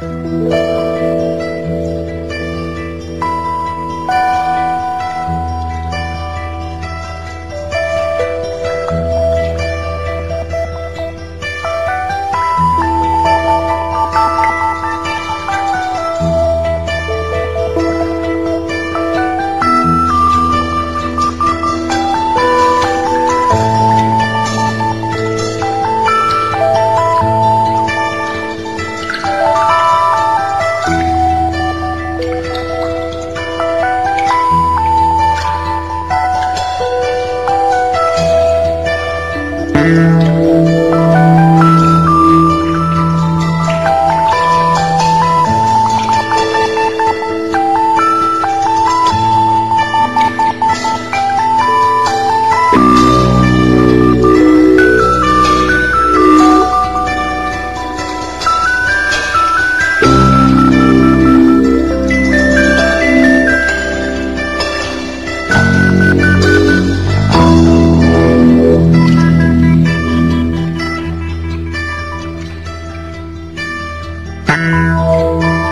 oh tao